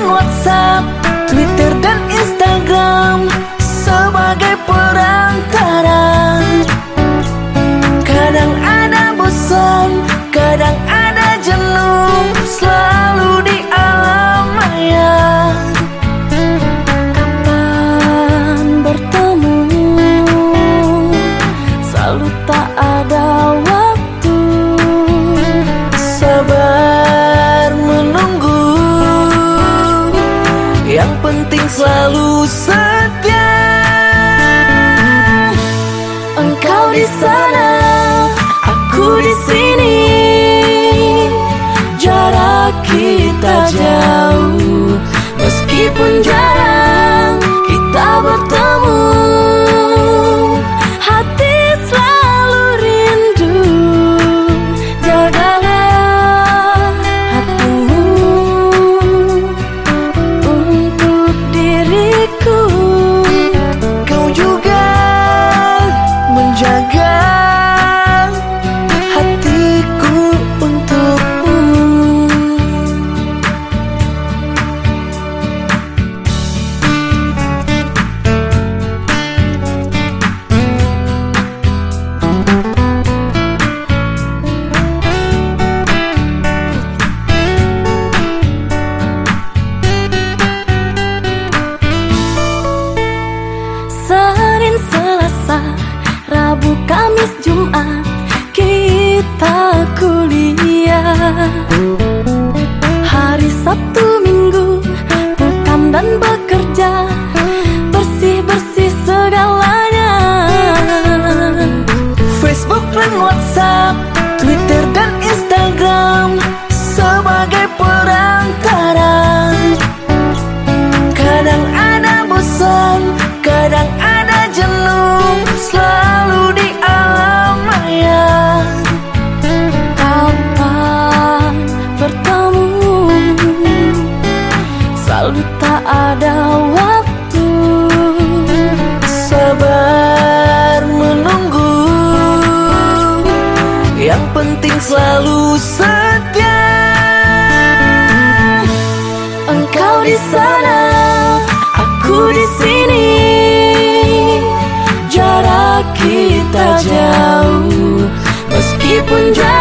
dan WhatsApp, Twitter dan Instagram sebagai perantara. Kadang ada bosan, kadang ada setia Engkau di sana, aku di sini. Jarak kita jauh. Sabtu walau tak ada waktu Sabar menunggu. Yang penting selalu setia. Engkau di sana, aku di sini. Jarak kita jauh. Meskipun jauh